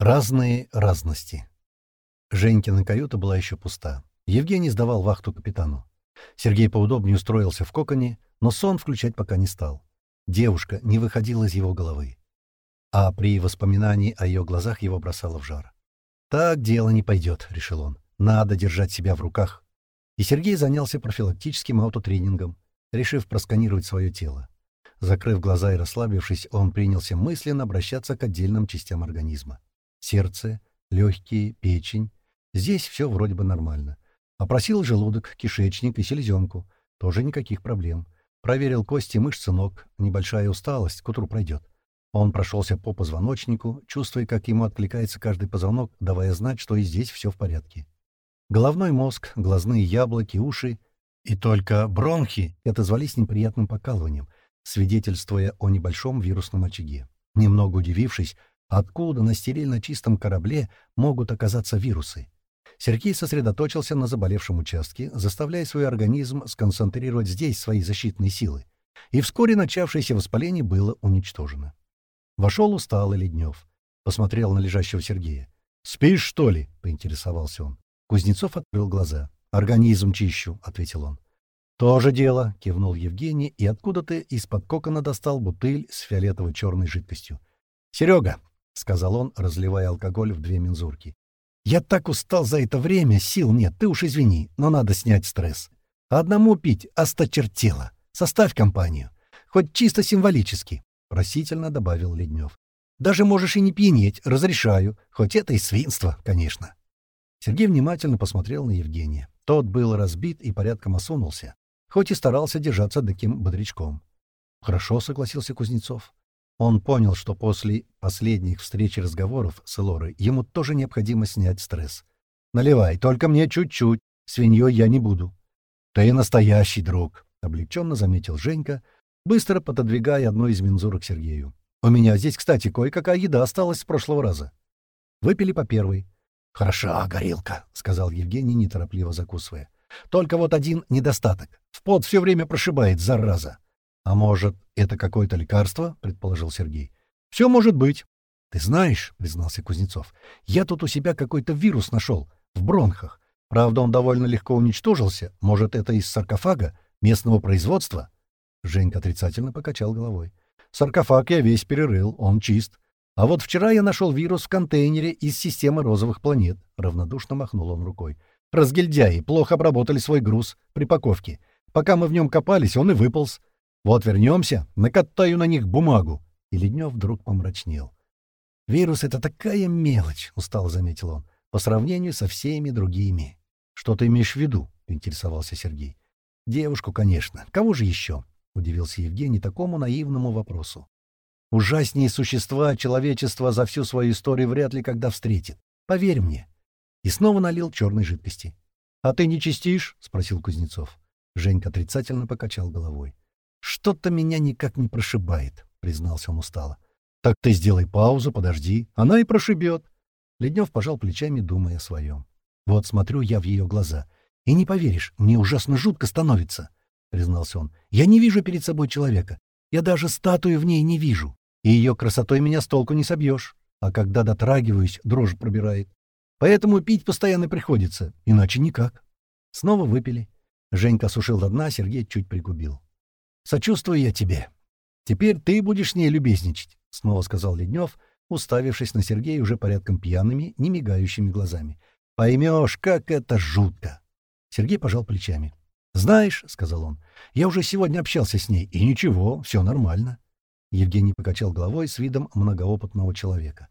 Разные разности. Женькина каюта была еще пуста. Евгений сдавал вахту капитану. Сергей поудобнее устроился в коконе, но сон включать пока не стал. Девушка не выходила из его головы. А при воспоминании о ее глазах его бросало в жар. «Так дело не пойдет», — решил он. «Надо держать себя в руках». И Сергей занялся профилактическим аутотренингом, решив просканировать свое тело. Закрыв глаза и расслабившись, он принялся мысленно обращаться к отдельным частям организма сердце, легкие, печень. Здесь все вроде бы нормально. Опросил желудок, кишечник и селезенку. Тоже никаких проблем. Проверил кости, мышцы ног. Небольшая усталость, к утру пройдет. Он прошелся по позвоночнику, чувствуя, как ему откликается каждый позвонок, давая знать, что и здесь все в порядке. Головной мозг, глазные яблоки, уши и только бронхи отозвались неприятным покалыванием, свидетельствуя о небольшом вирусном очаге. Немного удивившись, Откуда на стерильно чистом корабле могут оказаться вирусы? Сергей сосредоточился на заболевшем участке, заставляя свой организм сконцентрировать здесь свои защитные силы. И вскоре начавшееся воспаление было уничтожено. Вошел усталый Леднев. Посмотрел на лежащего Сергея. «Спишь, что ли?» — поинтересовался он. Кузнецов открыл глаза. «Организм чищу», — ответил он. «То же дело», — кивнул Евгений, и откуда-то из-под кокона достал бутыль с фиолетово-черной жидкостью. «Серега, — сказал он, разливая алкоголь в две мензурки. «Я так устал за это время, сил нет, ты уж извини, но надо снять стресс. одному пить осточертело. Составь компанию. Хоть чисто символически», — просительно добавил Леднев. «Даже можешь и не пьянеть, разрешаю, хоть это и свинство, конечно». Сергей внимательно посмотрел на Евгения. Тот был разбит и порядком осунулся, хоть и старался держаться таким бодрячком. «Хорошо», — согласился Кузнецов. Он понял, что после последних встреч и разговоров с Элорой ему тоже необходимо снять стресс. «Наливай, только мне чуть-чуть. Свиньей я не буду». «Ты настоящий друг», — облегченно заметил Женька, быстро пододвигая одну из мензурок Сергею. «У меня здесь, кстати, кое-какая еда осталась с прошлого раза». Выпили по первой. «Хороша горилка», — сказал Евгений, неторопливо закусывая. «Только вот один недостаток. В пот все время прошибает, зараза». «А может, это какое-то лекарство?» — предположил Сергей. «Все может быть». «Ты знаешь», — признался Кузнецов, — «я тут у себя какой-то вирус нашел, в бронхах. Правда, он довольно легко уничтожился. Может, это из саркофага, местного производства?» Женька отрицательно покачал головой. «Саркофаг я весь перерыл, он чист. А вот вчера я нашел вирус в контейнере из системы розовых планет», — равнодушно махнул он рукой. «Разгильдяи плохо обработали свой груз при паковке. Пока мы в нем копались, он и выполз. Вот вернемся, накатаю на них бумагу. И Леднев вдруг помрачнел. «Вирус — это такая мелочь», — устало заметил он, — «по сравнению со всеми другими». «Что ты имеешь в виду?» — интересовался Сергей. «Девушку, конечно. Кого же еще?» — удивился Евгений такому наивному вопросу. «Ужаснее существа человечество за всю свою историю вряд ли когда встретит. Поверь мне». И снова налил черной жидкости. «А ты не чистишь?» — спросил Кузнецов. Женька отрицательно покачал головой. «Что-то меня никак не прошибает», — признался он устало. «Так ты сделай паузу, подожди. Она и прошибет». Леднев пожал плечами, думая о своем. «Вот смотрю я в ее глаза. И не поверишь, мне ужасно жутко становится», — признался он. «Я не вижу перед собой человека. Я даже статую в ней не вижу. И ее красотой меня с толку не собьешь. А когда дотрагиваюсь, дрожь пробирает. Поэтому пить постоянно приходится, иначе никак». Снова выпили. Женька сушил до дна, Сергей чуть пригубил. Сочувствую я тебе. Теперь ты будешь с любезничать, — снова сказал Леднев, уставившись на Сергея уже порядком пьяными, не мигающими глазами. Поймешь, как это жутко. Сергей пожал плечами. «Знаешь», — сказал он, — «я уже сегодня общался с ней, и ничего, все нормально». Евгений покачал головой с видом многоопытного человека.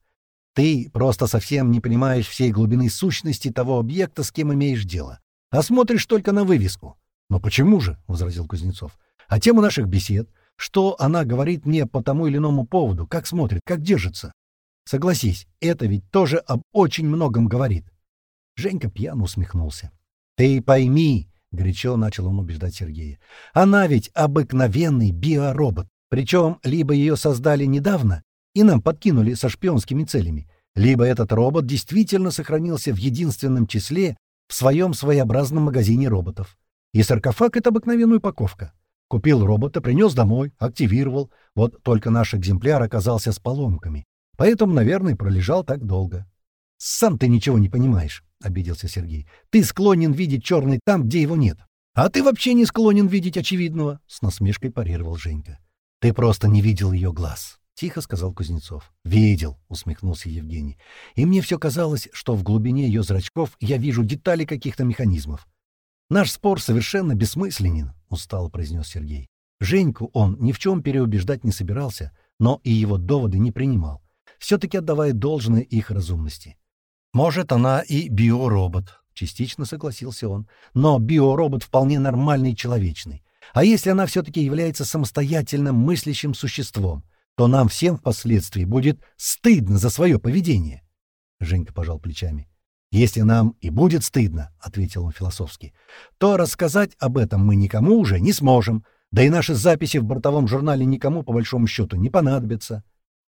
«Ты просто совсем не понимаешь всей глубины сущности того объекта, с кем имеешь дело, а смотришь только на вывеску». «Но почему же?» — возразил Кузнецов. А тема наших бесед, что она говорит мне по тому или иному поводу, как смотрит, как держится. Согласись, это ведь тоже об очень многом говорит. Женька пьяно усмехнулся. «Ты пойми», — горячо начал он убеждать Сергея, «она ведь обыкновенный биоробот, причем либо ее создали недавно и нам подкинули со шпионскими целями, либо этот робот действительно сохранился в единственном числе в своем своеобразном магазине роботов. И саркофаг — это обыкновенная упаковка. Купил робота, принес домой, активировал. Вот только наш экземпляр оказался с поломками. Поэтому, наверное, пролежал так долго. «Сам ты ничего не понимаешь», — обиделся Сергей. «Ты склонен видеть черный там, где его нет. А ты вообще не склонен видеть очевидного», — с насмешкой парировал Женька. «Ты просто не видел ее глаз», — тихо сказал Кузнецов. «Видел», — усмехнулся Евгений. «И мне все казалось, что в глубине ее зрачков я вижу детали каких-то механизмов. Наш спор совершенно бессмысленен», — устало произнес Сергей. Женьку он ни в чем переубеждать не собирался, но и его доводы не принимал, все-таки отдавая должное их разумности. «Может, она и биоробот», — частично согласился он. «Но биоробот вполне нормальный и человечный. А если она все-таки является самостоятельным мыслящим существом, то нам всем впоследствии будет стыдно за свое поведение». Женька пожал плечами. «Если нам и будет стыдно», — ответил он философски, — «то рассказать об этом мы никому уже не сможем, да и наши записи в бортовом журнале никому, по большому счету, не понадобятся».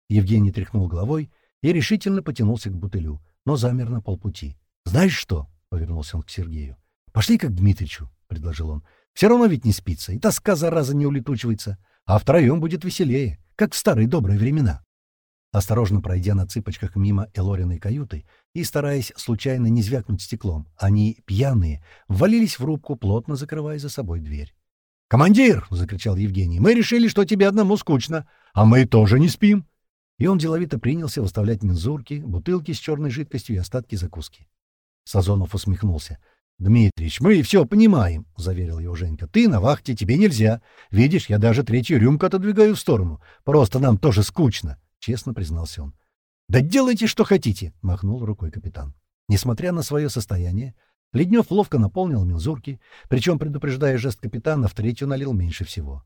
Евгений тряхнул головой и решительно потянулся к бутылю но замер на полпути. «Знаешь что?» — повернулся он к Сергею. «Пошли как к Дмитричу», — предложил он. «Все равно ведь не спится, и тоска, зараза, не улетучивается. А втроем будет веселее, как в старые добрые времена». Осторожно пройдя на цыпочках мимо Элориной каюты и стараясь случайно не звякнуть стеклом, они, пьяные, ввалились в рубку, плотно закрывая за собой дверь. «Командир!» — закричал Евгений. «Мы решили, что тебе одному скучно, а мы тоже не спим!» И он деловито принялся выставлять мензурки, бутылки с черной жидкостью и остатки закуски. Сазонов усмехнулся. «Дмитрич, мы все понимаем», — заверил его Женька. «Ты на вахте, тебе нельзя. Видишь, я даже третью рюмку отодвигаю в сторону. Просто нам тоже скучно», — честно признался он. «Да делайте, что хотите», — махнул рукой капитан. Несмотря на свое состояние, Леднев ловко наполнил мензурки, причем, предупреждая жест капитана, в третью налил меньше всего.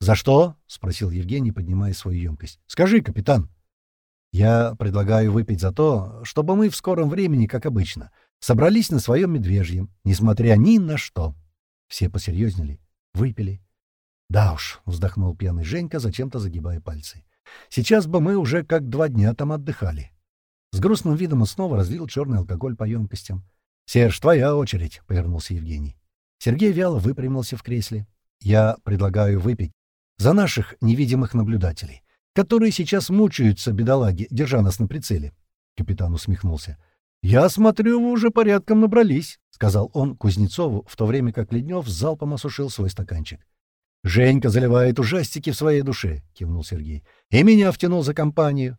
«За что?» — спросил Евгений, поднимая свою емкость. «Скажи, капитан». «Я предлагаю выпить за то, чтобы мы в скором времени, как обычно, собрались на своем медвежьем, несмотря ни на что». Все посерьезнели. Выпили. «Да уж», — вздохнул пьяный Женька, зачем-то загибая пальцы. «Сейчас бы мы уже как два дня там отдыхали». С грустным видом он снова разлил черный алкоголь по емкостям. «Серж, твоя очередь», — повернулся Евгений. Сергей вяло выпрямился в кресле. «Я предлагаю выпить за наших невидимых наблюдателей, которые сейчас мучаются, бедолаги, держа нас на прицеле. Капитан усмехнулся. «Я смотрю, вы уже порядком набрались», — сказал он Кузнецову, в то время как Леднев залпом осушил свой стаканчик. «Женька заливает ужастики в своей душе», — кивнул Сергей. «И меня втянул за компанию».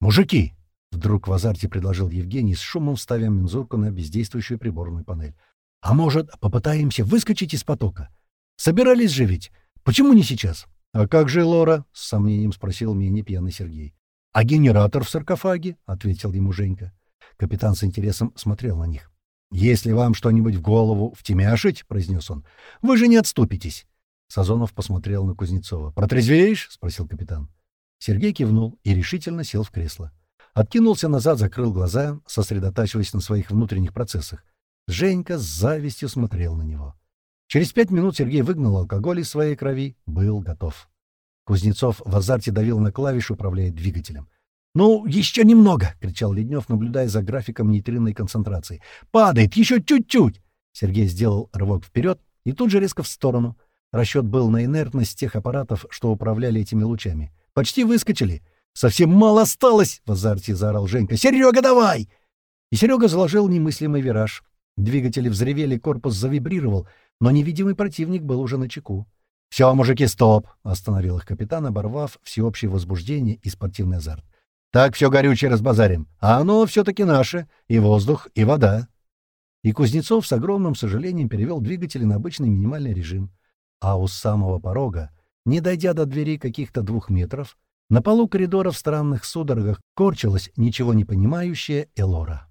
«Мужики!» — вдруг в азарте предложил Евгений, с шумом ставя мензурку на бездействующую приборную панель. «А может, попытаемся выскочить из потока? Собирались же ведь? «Почему не сейчас?» «А как же Лора?» — с сомнением спросил меня пьяный Сергей. «А генератор в саркофаге?» — ответил ему Женька. Капитан с интересом смотрел на них. «Если вам что-нибудь в голову втемяшить, — произнес он, — вы же не отступитесь». Сазонов посмотрел на Кузнецова. «Протрезвеешь?» — спросил капитан. Сергей кивнул и решительно сел в кресло. Откинулся назад, закрыл глаза, сосредотачиваясь на своих внутренних процессах. Женька с завистью смотрел на него. Через пять минут Сергей выгнал алкоголь из своей крови, был готов. Кузнецов в азарте давил на клавишу, управляя двигателем. «Ну, еще немного!» — кричал Леднев, наблюдая за графиком нейтринной концентрации. «Падает! Еще чуть-чуть!» Сергей сделал рывок вперед и тут же резко в сторону. Расчет был на инертность тех аппаратов, что управляли этими лучами. «Почти выскочили!» «Совсем мало осталось!» — в азарте заорал Женька. «Серега, давай!» И Серега заложил немыслимый вираж. Двигатели взревели, корпус завибрировал — но невидимый противник был уже на чеку. «Все, мужики, стоп!» — остановил их капитан, оборвав всеобщее возбуждение и спортивный азарт. «Так все горючее разбазарим, а оно все-таки наше, и воздух, и вода». И Кузнецов с огромным сожалением перевел двигатели на обычный минимальный режим. А у самого порога, не дойдя до двери каких-то двух метров, на полу коридора в странных судорогах корчилась ничего не понимающая Элора.